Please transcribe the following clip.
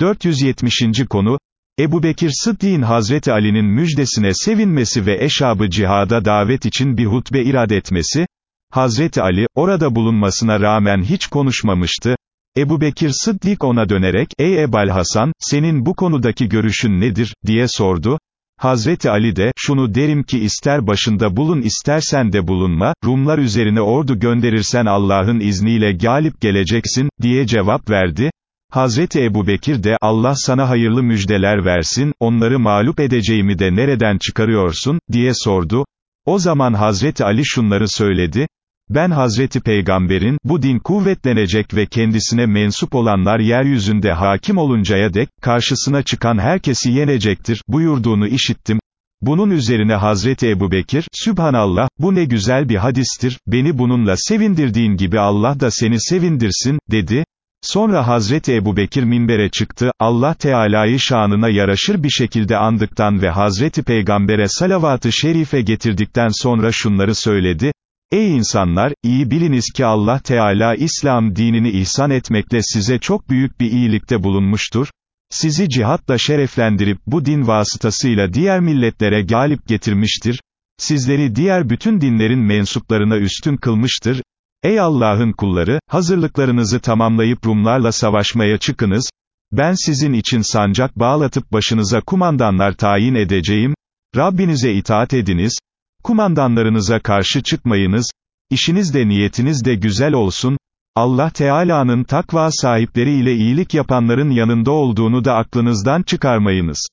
470. konu, Ebu Bekir Sıddık'ın Hazreti Ali'nin müjdesine sevinmesi ve eşabı cihada davet için bir hutbe irad etmesi, Hazreti Ali, orada bulunmasına rağmen hiç konuşmamıştı, Ebu Bekir Sıddık ona dönerek, ey Ebal Hasan, senin bu konudaki görüşün nedir, diye sordu, Hazreti Ali de, şunu derim ki ister başında bulun istersen de bulunma, Rumlar üzerine ordu gönderirsen Allah'ın izniyle galip geleceksin, diye cevap verdi, Hazreti Ebu Bekir de, Allah sana hayırlı müjdeler versin, onları mağlup edeceğimi de nereden çıkarıyorsun, diye sordu. O zaman Hazreti Ali şunları söyledi, ben Hazreti Peygamber'in, bu din kuvvetlenecek ve kendisine mensup olanlar yeryüzünde hakim oluncaya dek, karşısına çıkan herkesi yenecektir, buyurduğunu işittim. Bunun üzerine Hazreti Ebu Bekir, Sübhanallah, bu ne güzel bir hadistir, beni bununla sevindirdiğin gibi Allah da seni sevindirsin, dedi. Sonra Hazreti Ebu Bekir minbere çıktı, Allah Teala'yı şanına yaraşır bir şekilde andıktan ve Hazreti Peygamber'e salavat-ı şerife getirdikten sonra şunları söyledi, Ey insanlar, iyi biliniz ki Allah Teala İslam dinini ihsan etmekle size çok büyük bir iyilikte bulunmuştur, sizi cihatla şereflendirip bu din vasıtasıyla diğer milletlere galip getirmiştir, sizleri diğer bütün dinlerin mensuplarına üstün kılmıştır, Ey Allah'ın kulları, hazırlıklarınızı tamamlayıp Rumlarla savaşmaya çıkınız, ben sizin için sancak bağlatıp başınıza kumandanlar tayin edeceğim, Rabbinize itaat ediniz, kumandanlarınıza karşı çıkmayınız, işiniz de niyetiniz de güzel olsun, Allah Teala'nın takva sahipleri ile iyilik yapanların yanında olduğunu da aklınızdan çıkarmayınız.